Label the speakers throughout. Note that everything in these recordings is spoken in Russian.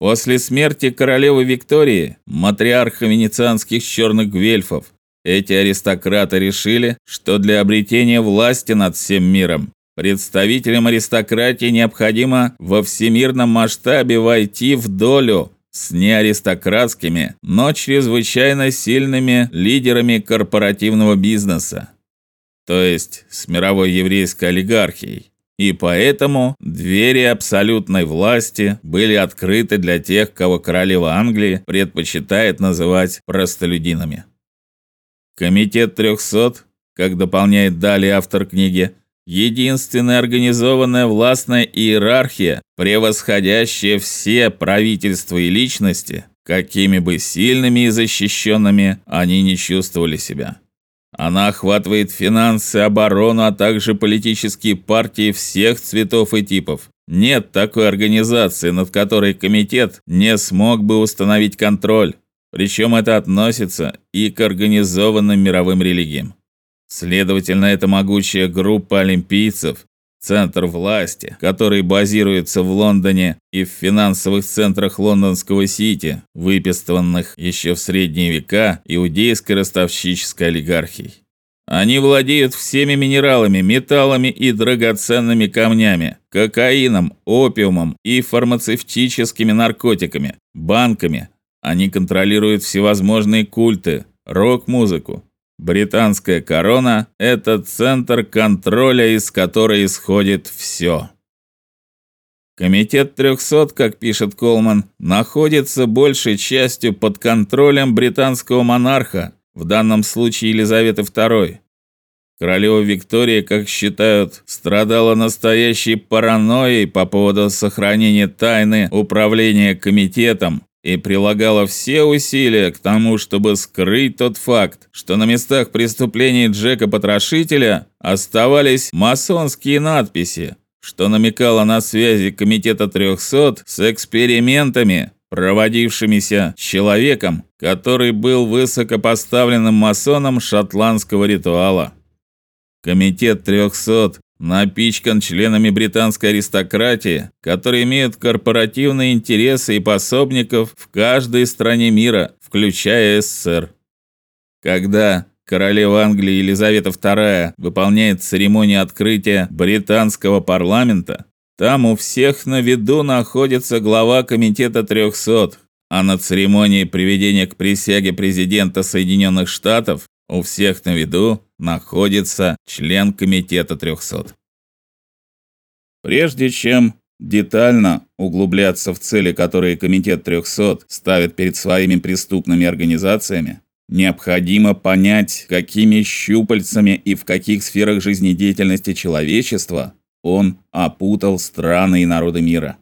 Speaker 1: После смерти королевы Виктории, матриарха венецианских черных гвельфов, эти аристократы решили, что для обретения власти над всем миром представителям аристократии необходимо во всемирном масштабе войти в долю с неаристократскими, но чрезвычайно сильными лидерами корпоративного бизнеса, то есть с мировой еврейской олигархией. И поэтому двери абсолютной власти были открыты для тех, кого королева Англии предпочитает называть простолюдинами. Комитет 300, как дополняет далее автор книги, единственная организованная властная иерархия, превосходящая все правительства и личности, какими бы сильными и защищенными они не чувствовали себя. Она охватывает финансы, оборону, а также политические партии всех цветов и типов. Нет такой организации, над которой комитет не смог бы установить контроль. Причем это относится и к организованным мировым религиям. Следовательно, эта могучая группа олимпийцев, центр власти, который базируется в Лондоне и в финансовых центрах лондонского Сити, выписанных еще в средние века иудейской ростовщической олигархией. Они владеют всеми минералами, металлами и драгоценными камнями, кокаином, опиумом и фармацевтическими наркотиками, банками, они контролируют всевозможные культы, рок-музыку. Британская корона это центр контроля, из которой исходит все. Комитет 300, как пишет Колман, находится большей частью под контролем британского монарха, в данном случае Елизаветы II. Королева Виктория, как считают, страдала настоящей паранойей по поводу сохранения тайны управления комитетом и прилагала все усилия к тому, чтобы скрыть тот факт, что на местах преступлений Джека Потрошителя оставались масонские надписи, что намекало на связи комитета 300 с экспериментами, проводившимися человеком, который был высокопоставленным масоном шотландского ритуала. Комитет 300 напичкан членами британской аристократии, которые имеют корпоративные интересы и пособников в каждой стране мира, включая СССР. Когда королева Англии Елизавета II выполняет церемонию открытия британского парламента, там у всех на виду находится глава комитета 300, а на церемонии приведения к присяге президента Соединенных Штатов у всех на виду находится член комитета 300. Прежде чем детально углубляться в цели, которые комитет 300 ставит перед своими преступными организациями, необходимо понять, какими щупальцами и в каких сферах жизнедеятельности человечества он опутал страны и народы мира.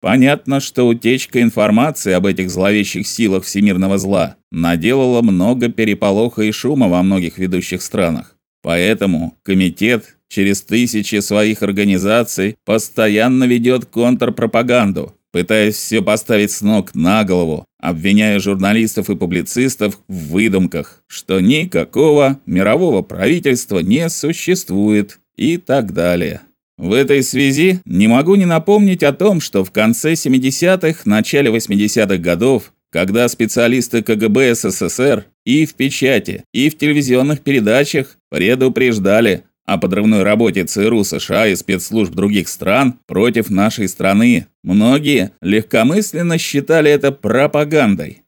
Speaker 1: Понятно, что утечка информации об этих зловещих силах всемирного зла наделала много переполоха и шума во многих ведущих странах. Поэтому комитет через тысячи своих организаций постоянно ведет контрпропаганду, пытаясь все поставить с ног на голову, обвиняя журналистов и публицистов в выдумках, что никакого мирового правительства не существует и так далее. В этой связи не могу не напомнить о том, что в конце 70-х, начале 80-х годов, когда специалисты КГБ СССР и в печати, и в телевизионных передачах предупреждали о подрывной работе ЦРУ США и спецслужб других стран против нашей страны, многие легкомысленно считали это пропагандой.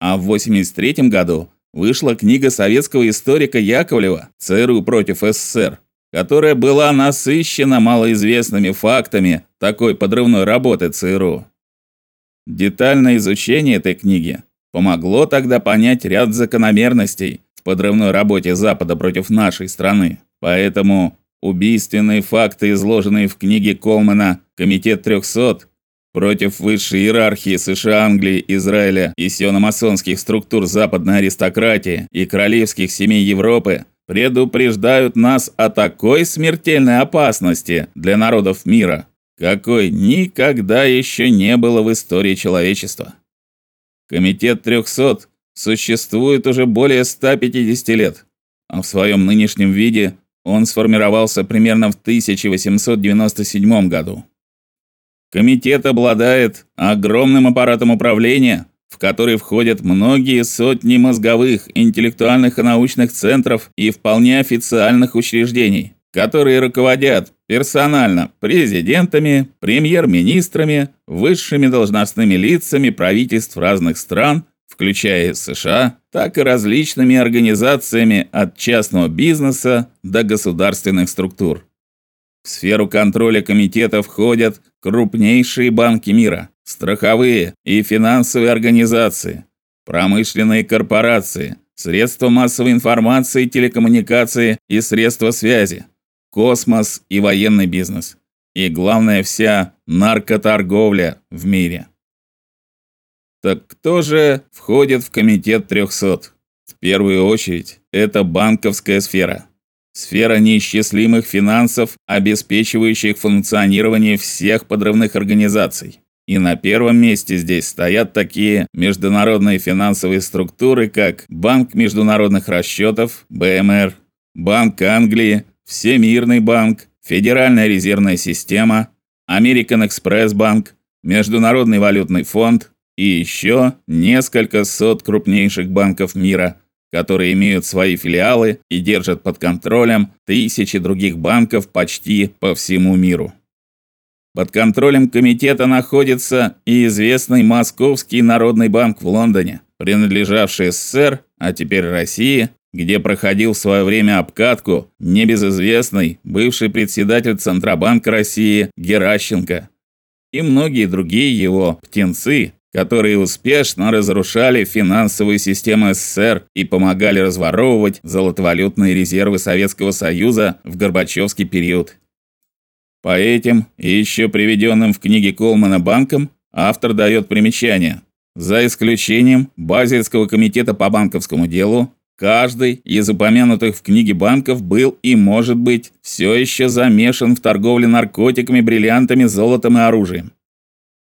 Speaker 1: А в 83 году вышла книга советского историка Яковлева «ЦРУ против СССР», которая была насыщена малоизвестными фактами такой подрывной работы ЦРУ. Детальное изучение этой книги помогло тогда понять ряд закономерностей в подрывной работе Запада против нашей страны. Поэтому убийственные факты, изложенные в книге Колмана «Комитет 300» против высшей иерархии США, Англии, Израиля и сиономасонских структур западной аристократии и королевских семей Европы, предупреждают нас о такой смертельной опасности для народов мира, какой никогда еще не было в истории человечества. Комитет 300 существует уже более 150 лет, а в своем нынешнем виде он сформировался примерно в 1897 году. Комитет обладает огромным аппаратом управления, в который входят многие сотни мозговых, интеллектуальных и научных центров и вполне официальных учреждений, которые руководят персонально президентами, премьер-министрами, высшими должностными лицами правительств разных стран, включая США, так и различными организациями от частного бизнеса до государственных структур. В сферу контроля комитета входят крупнейшие банки мира, страховые и финансовые организации, промышленные корпорации, средства массовой информации, телекоммуникации и средства связи, космос и военный бизнес. И главное вся наркоторговля в мире. Так кто же входит в комитет 300? В первую очередь, это банковская сфера. Сфера неисчислимых финансов, обеспечивающих функционирование всех подрывных организаций. И на первом месте здесь стоят такие международные финансовые структуры, как Банк международных расчетов, БМР, Банк Англии, Всемирный банк, Федеральная резервная система, American Express Bank, Международный валютный фонд и еще несколько сот крупнейших банков мира, которые имеют свои филиалы и держат под контролем тысячи других банков почти по всему миру. Под контролем комитета находится и известный Московский народный банк в Лондоне, принадлежавший СССР, а теперь России, где проходил в свое время обкатку небезызвестный бывший председатель Центробанка России Геращенко и многие другие его птенцы, которые успешно разрушали финансовую систему СССР и помогали разворовывать золотовалютные резервы Советского Союза в Горбачевский период. По этим и еще приведенным в книге Колмана банкам автор дает примечание. За исключением Базельского комитета по банковскому делу, каждый из упомянутых в книге банков был и может быть все еще замешан в торговле наркотиками, бриллиантами, золотом и оружием.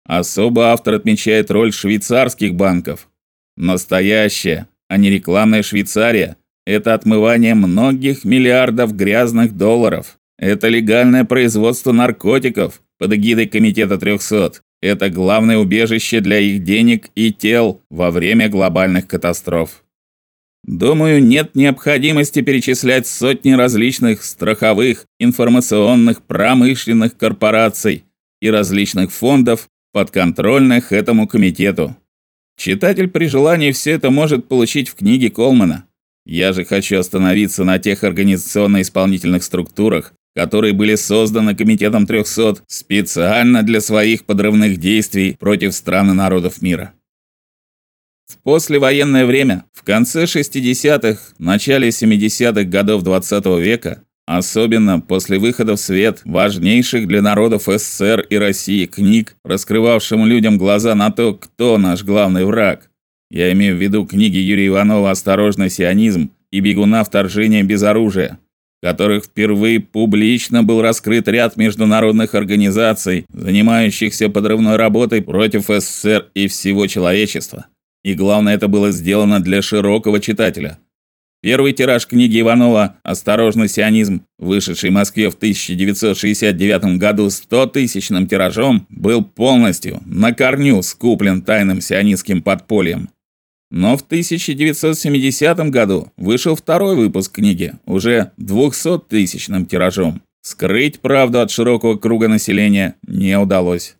Speaker 1: Особо автор отмечает роль швейцарских банков. Настоящая, а не рекламная Швейцария это отмывание многих миллиардов грязных долларов. Это легальное производство наркотиков под эгидой комитета 300. Это главное убежище для их денег и тел во время глобальных катастроф. Думаю, нет необходимости перечислять сотни различных страховых, информационных, промышленных корпораций и различных фондов, подконтрольных этому комитету. Читатель при желании все это может получить в книге Колмана. Я же хочу остановиться на тех организационно-исполнительных структурах, которые были созданы комитетом 300 специально для своих подрывных действий против стран и народов мира. В послевоенное время, в конце 60-х, начале 70-х годов 20 -го века, Особенно после выхода в свет важнейших для народов СССР и России книг, раскрывавшим людям глаза на то, кто наш главный враг. Я имею в виду книги Юрия Иванова «Осторожный сионизм» и «Бегуна вторжения без оружия», которых впервые публично был раскрыт ряд международных организаций, занимающихся подрывной работой против СССР и всего человечества. И главное, это было сделано для широкого читателя, Первый тираж книги Иванова «Осторожный сионизм», вышедший в Москве в 1969 году 100-тысячным тиражом, был полностью на корню скуплен тайным сионистским подпольем. Но в 1970 году вышел второй выпуск книги, уже 200-тысячным тиражом. Скрыть правду от широкого круга населения не удалось.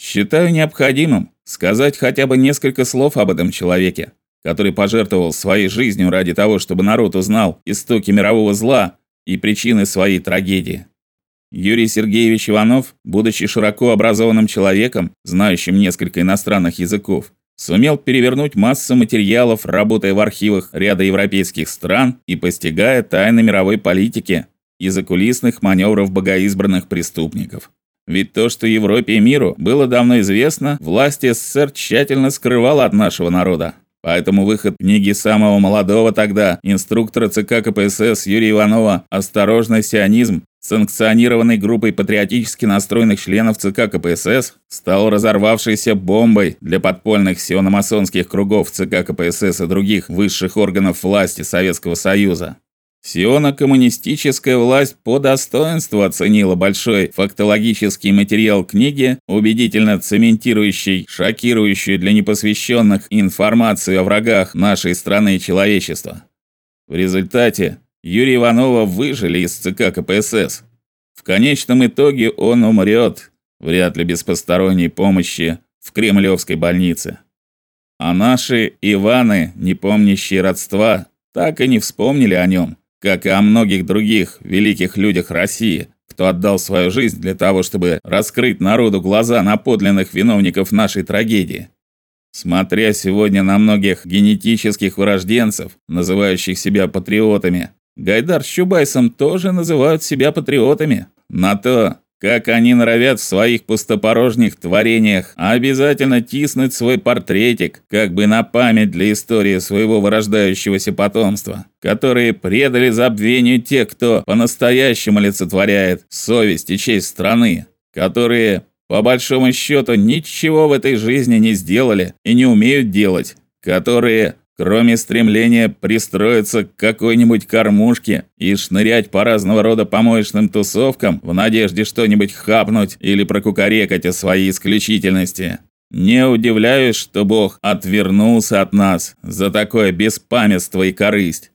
Speaker 1: Считаю необходимым сказать хотя бы несколько слов об этом человеке, который пожертвовал своей жизнью ради того, чтобы народ узнал истоки мирового зла и причины своей трагедии. Юрий Сергеевич Иванов, будучи широко образованным человеком, знающим несколько иностранных языков, сумел перевернуть массу материалов, работая в архивах ряда европейских стран и постигая тайны мировой политики и закулисных маневров богоизбранных преступников. Ведь то, что Европе и миру было давно известно, власти СССР тщательно скрывала от нашего народа. Поэтому выход книги самого молодого тогда инструктора ЦК КПСС Юрия Иванова «Осторожный сионизм», санкционированной группой патриотически настроенных членов ЦК КПСС, стал разорвавшейся бомбой для подпольных сиономасонских кругов ЦК КПСС и других высших органов власти Советского Союза. Сиона-коммунистическая власть по достоинству оценила большой фактологический материал книги, убедительно цементирующий шокирующую для непосвященных информацию о врагах нашей страны и человечества. В результате Юрия Иванова выжили из ЦК КПСС. В конечном итоге он умрет, вряд ли без посторонней помощи, в Кремлевской больнице. А наши Иваны, не помнящие родства, так и не вспомнили о нем как и о многих других великих людях России, кто отдал свою жизнь для того, чтобы раскрыть народу глаза на подлинных виновников нашей трагедии. Смотря сегодня на многих генетических вырожденцев, называющих себя патриотами, Гайдар с Чубайсом тоже называют себя патриотами. На то, как они норовят в своих пустопорожних творениях обязательно тиснуть свой портретик, как бы на память для истории своего вырождающегося потомства, которые предали забвению тех, кто по-настоящему олицетворяет совесть и честь страны, которые, по большому счету, ничего в этой жизни не сделали и не умеют делать, которые Кроме стремления пристроиться к какой-нибудь кормушке и шнырять по разного рода помоечным тусовкам в надежде что-нибудь хапнуть или прокукарекать о своей исключительности. Не удивляюсь, что Бог отвернулся от нас за такое беспамятство и корысть.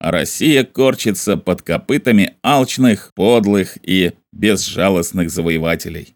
Speaker 1: А Россия корчится под копытами алчных, подлых и безжалостных завоевателей.